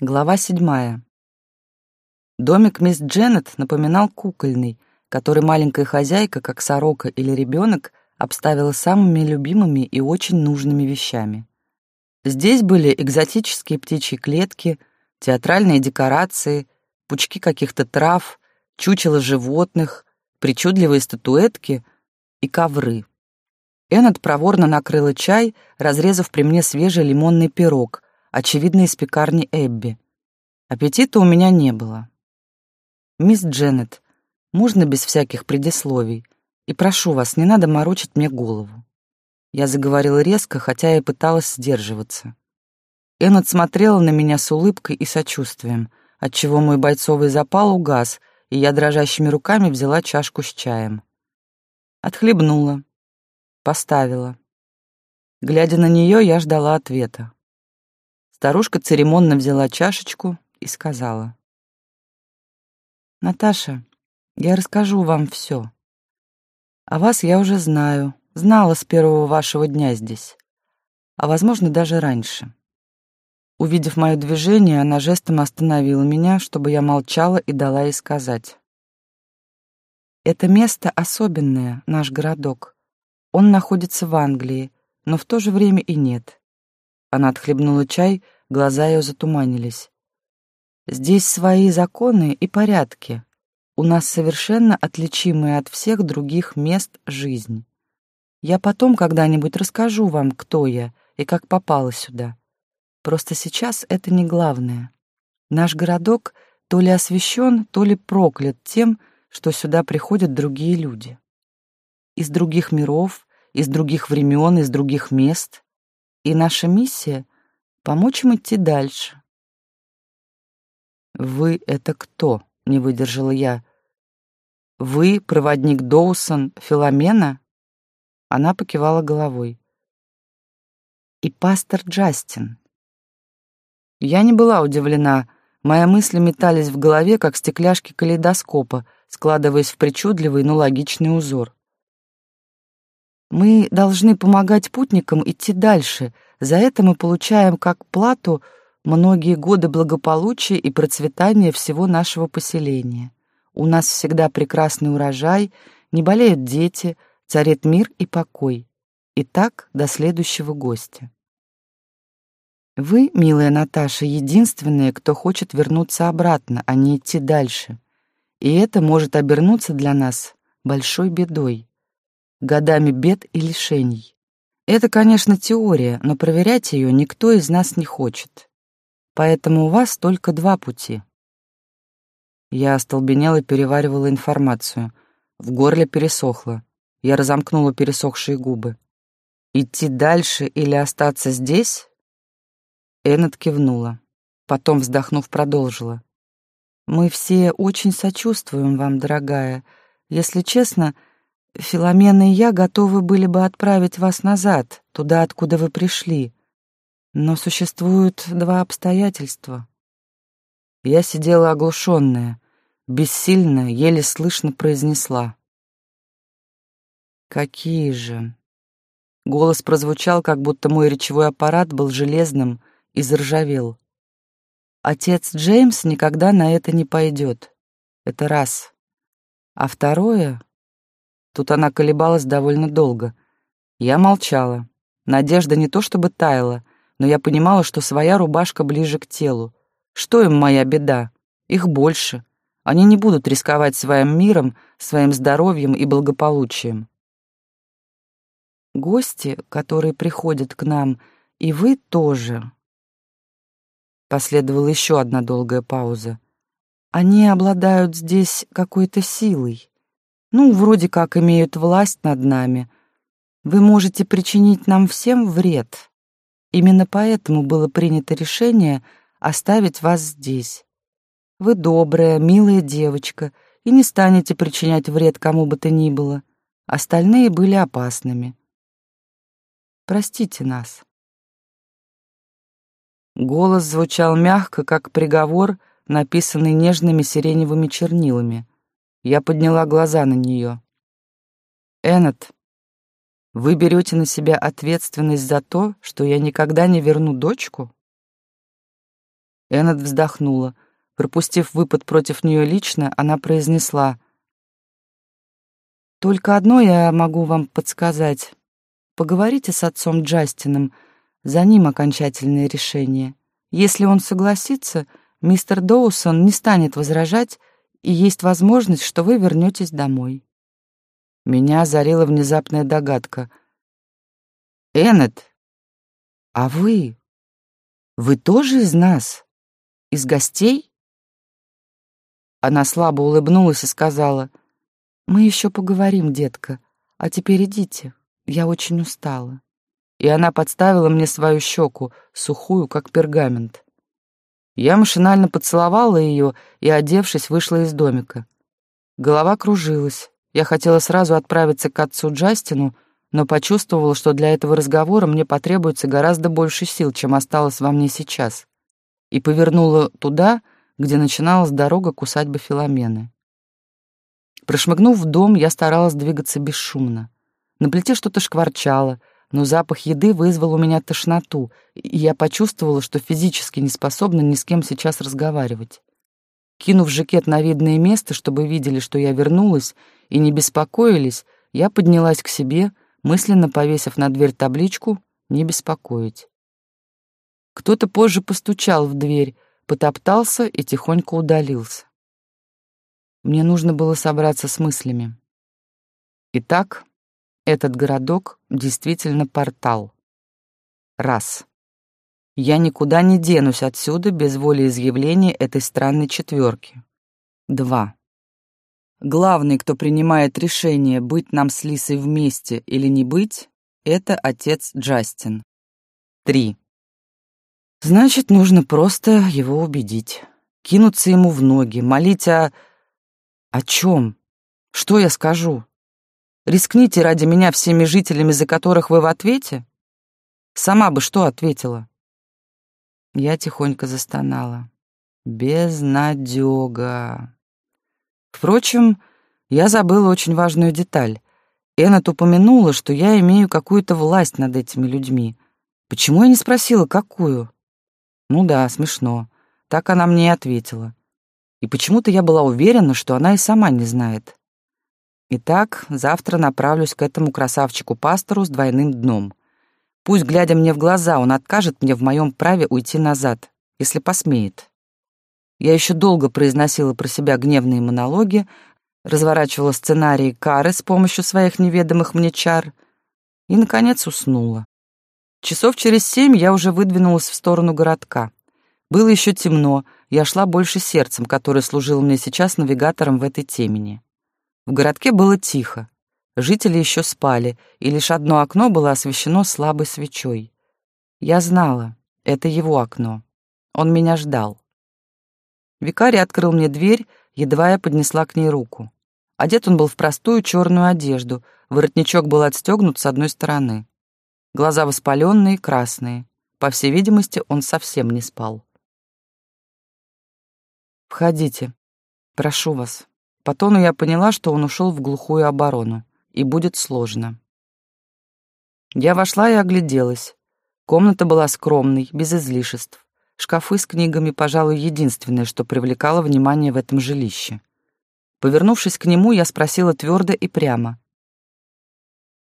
Глава седьмая. Домик мисс Дженнет напоминал кукольный, который маленькая хозяйка, как сорока или ребенок, обставила самыми любимыми и очень нужными вещами. Здесь были экзотические птичьи клетки, театральные декорации, пучки каких-то трав, чучела животных, причудливые статуэтки и ковры. Эннет проворно накрыла чай, разрезав при мне свежий лимонный пирог — очевидно, из пекарни Эбби. Аппетита у меня не было. «Мисс Дженнет, можно без всяких предисловий? И прошу вас, не надо морочить мне голову». Я заговорила резко, хотя и пыталась сдерживаться. Эннет смотрела на меня с улыбкой и сочувствием, отчего мой бойцовый запал угас, и я дрожащими руками взяла чашку с чаем. Отхлебнула. Поставила. Глядя на нее, я ждала ответа. Старушка церемонно взяла чашечку и сказала. «Наташа, я расскажу вам все. О вас я уже знаю, знала с первого вашего дня здесь, а, возможно, даже раньше». Увидев мое движение, она жестом остановила меня, чтобы я молчала и дала ей сказать. «Это место особенное, наш городок. Он находится в Англии, но в то же время и нет. Она отхлебнула чай, глаза ее затуманились. «Здесь свои законы и порядки. У нас совершенно отличимая от всех других мест жизнь. Я потом когда-нибудь расскажу вам, кто я и как попала сюда. Просто сейчас это не главное. Наш городок то ли освящен, то ли проклят тем, что сюда приходят другие люди. Из других миров, из других времен, из других мест. И наша миссия — помочь им идти дальше. «Вы — это кто?» — не выдержала я. «Вы — проводник Доусон Филомена?» Она покивала головой. «И пастор Джастин». Я не была удивлена. Мои мысли метались в голове, как стекляшки калейдоскопа, складываясь в причудливый, но логичный узор. Мы должны помогать путникам идти дальше. За это мы получаем как плату многие годы благополучия и процветания всего нашего поселения. У нас всегда прекрасный урожай, не болеют дети, царит мир и покой. И так до следующего гостя. Вы, милая Наташа, единственная, кто хочет вернуться обратно, а не идти дальше. И это может обернуться для нас большой бедой годами бед и лишений. Это, конечно, теория, но проверять ее никто из нас не хочет. Поэтому у вас только два пути. Я остолбенела и переваривала информацию. В горле пересохло. Я разомкнула пересохшие губы. Идти дальше или остаться здесь? Эннет кивнула. Потом, вздохнув, продолжила. «Мы все очень сочувствуем вам, дорогая. Если честно, — Филомена и я готовы были бы отправить вас назад, туда, откуда вы пришли. Но существуют два обстоятельства. Я сидела оглушенная, бессильно, еле слышно произнесла. «Какие же?» Голос прозвучал, как будто мой речевой аппарат был железным и заржавел. Отец Джеймс никогда на это не пойдет. Это раз. А второе Тут она колебалась довольно долго. Я молчала. Надежда не то чтобы таяла, но я понимала, что своя рубашка ближе к телу. Что им моя беда? Их больше. Они не будут рисковать своим миром, своим здоровьем и благополучием. Гости, которые приходят к нам, и вы тоже. Последовала еще одна долгая пауза. Они обладают здесь какой-то силой. Ну, вроде как имеют власть над нами. Вы можете причинить нам всем вред. Именно поэтому было принято решение оставить вас здесь. Вы добрая, милая девочка и не станете причинять вред кому бы то ни было. Остальные были опасными. Простите нас. Голос звучал мягко, как приговор, написанный нежными сиреневыми чернилами. Я подняла глаза на нее. «Эннет, вы берете на себя ответственность за то, что я никогда не верну дочку?» Эннет вздохнула. Пропустив выпад против нее лично, она произнесла. «Только одно я могу вам подсказать. Поговорите с отцом Джастином, за ним окончательное решение. Если он согласится, мистер Доусон не станет возражать, и есть возможность, что вы вернетесь домой». Меня озарила внезапная догадка. «Эннет, а вы? Вы тоже из нас? Из гостей?» Она слабо улыбнулась и сказала, «Мы еще поговорим, детка, а теперь идите, я очень устала». И она подставила мне свою щеку, сухую, как пергамент. Я машинально поцеловала ее и, одевшись, вышла из домика. Голова кружилась. Я хотела сразу отправиться к отцу Джастину, но почувствовала, что для этого разговора мне потребуется гораздо больше сил, чем осталось во мне сейчас, и повернула туда, где начиналась дорога к усадьбе Филомены. Прошмыгнув в дом, я старалась двигаться бесшумно. На плите что-то шкварчало, но запах еды вызвал у меня тошноту, и я почувствовала, что физически не способна ни с кем сейчас разговаривать. Кинув жакет на видное место, чтобы видели, что я вернулась, и не беспокоились, я поднялась к себе, мысленно повесив на дверь табличку «Не беспокоить». Кто-то позже постучал в дверь, потоптался и тихонько удалился. Мне нужно было собраться с мыслями. Итак, этот городок действительно портал. Раз. Я никуда не денусь отсюда без волеизъявления этой странной четверки. Два. Главный, кто принимает решение, быть нам с Лисой вместе или не быть, это отец Джастин. Три. Значит, нужно просто его убедить. Кинуться ему в ноги, молить о... О чем? Что я скажу? Рискните ради меня всеми жителями, за которых вы в ответе? Сама бы что ответила? Я тихонько застонала. Безнадега. Впрочем, я забыла очень важную деталь. Эннет упомянула, что я имею какую-то власть над этими людьми. Почему я не спросила, какую? Ну да, смешно. Так она мне и ответила. И почему-то я была уверена, что она и сама не знает. Итак, завтра направлюсь к этому красавчику-пастору с двойным дном. Пусть, глядя мне в глаза, он откажет мне в моем праве уйти назад, если посмеет. Я еще долго произносила про себя гневные монологи, разворачивала сценарии кары с помощью своих неведомых мне чар и, наконец, уснула. Часов через семь я уже выдвинулась в сторону городка. Было еще темно, я шла больше сердцем, которое служило мне сейчас навигатором в этой темени. В городке было тихо. Жители еще спали, и лишь одно окно было освещено слабой свечой. Я знала, это его окно. Он меня ждал. Викарий открыл мне дверь, едва я поднесла к ней руку. Одет он был в простую черную одежду, воротничок был отстегнут с одной стороны. Глаза воспаленные, красные. По всей видимости, он совсем не спал. «Входите. Прошу вас». По тону я поняла, что он ушел в глухую оборону, и будет сложно. Я вошла и огляделась. Комната была скромной, без излишеств. Шкафы с книгами, пожалуй, единственное, что привлекало внимание в этом жилище. Повернувшись к нему, я спросила твердо и прямо.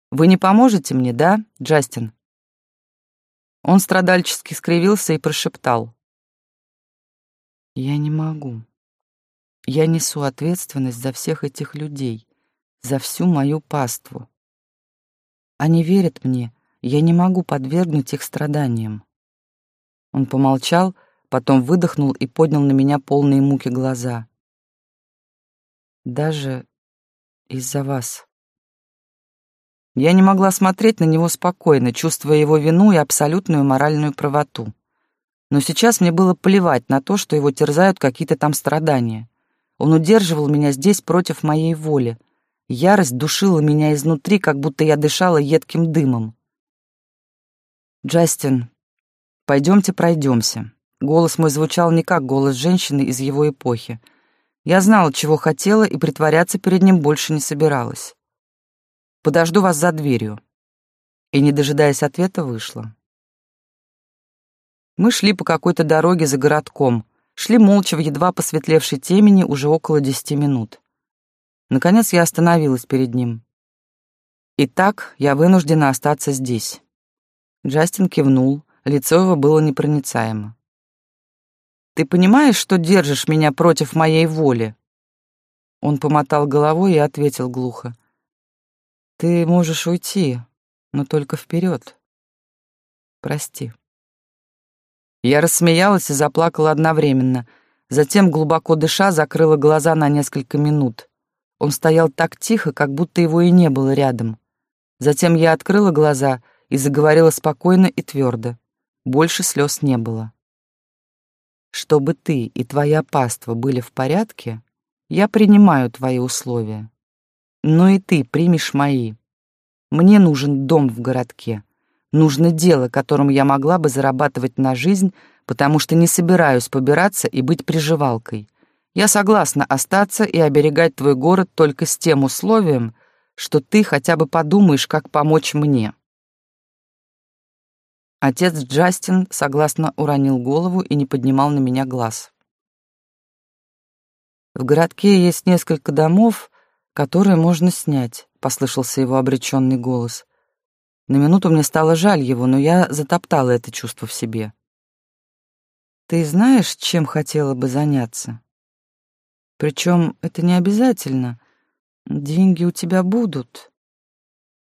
«Вы не поможете мне, да, Джастин?» Он страдальчески скривился и прошептал. «Я не могу. Я несу ответственность за всех этих людей, за всю мою паству. Они верят мне, я не могу подвергнуть их страданиям. Он помолчал, потом выдохнул и поднял на меня полные муки глаза. «Даже из-за вас». Я не могла смотреть на него спокойно, чувствуя его вину и абсолютную моральную правоту. Но сейчас мне было плевать на то, что его терзают какие-то там страдания. Он удерживал меня здесь против моей воли. Ярость душила меня изнутри, как будто я дышала едким дымом. «Джастин, Пойдемте пройдемся. Голос мой звучал не как голос женщины из его эпохи. Я знала, чего хотела, и притворяться перед ним больше не собиралась. Подожду вас за дверью. И, не дожидаясь ответа, вышла. Мы шли по какой-то дороге за городком, шли молча в едва посветлевшей темени уже около десяти минут. Наконец я остановилась перед ним. «Итак, я вынуждена остаться здесь». Джастин кивнул, лицо его было непроницаемо. «Ты понимаешь, что держишь меня против моей воли?» Он помотал головой и ответил глухо. «Ты можешь уйти, но только вперед. Прости». Я рассмеялась и заплакала одновременно. Затем, глубоко дыша, закрыла глаза на несколько минут. Он стоял так тихо, как будто его и не было рядом. Затем я открыла глаза и заговорила спокойно и твердо. Больше слез не было. Чтобы ты и твоя паства были в порядке, я принимаю твои условия. Но и ты примешь мои. Мне нужен дом в городке. Нужно дело, которым я могла бы зарабатывать на жизнь, потому что не собираюсь побираться и быть приживалкой. Я согласна остаться и оберегать твой город только с тем условием, что ты хотя бы подумаешь, как помочь мне». Отец Джастин согласно уронил голову и не поднимал на меня глаз. «В городке есть несколько домов, которые можно снять», — послышался его обреченный голос. На минуту мне стало жаль его, но я затоптала это чувство в себе. «Ты знаешь, чем хотела бы заняться?» Причем это не обязательно. Деньги у тебя будут.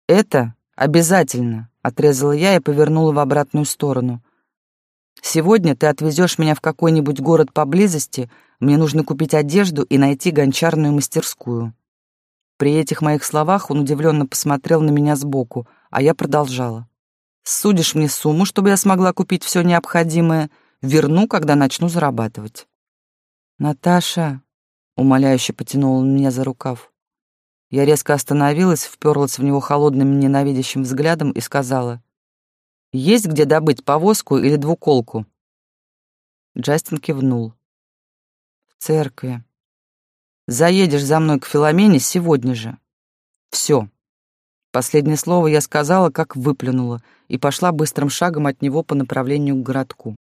Это обязательно, отрезала я и повернула в обратную сторону. Сегодня ты отвезешь меня в какой-нибудь город поблизости, мне нужно купить одежду и найти гончарную мастерскую. При этих моих словах он удивленно посмотрел на меня сбоку, а я продолжала. Судишь мне сумму, чтобы я смогла купить все необходимое, верну, когда начну зарабатывать. Наташа, умоляюще потянул он меня за рукав. Я резко остановилась, вперлась в него холодным ненавидящим взглядом и сказала, «Есть где добыть повозку или двуколку?» Джастин кивнул. «В церкви. Заедешь за мной к Филомене сегодня же. Все». Последнее слово я сказала, как выплюнула, и пошла быстрым шагом от него по направлению к городку.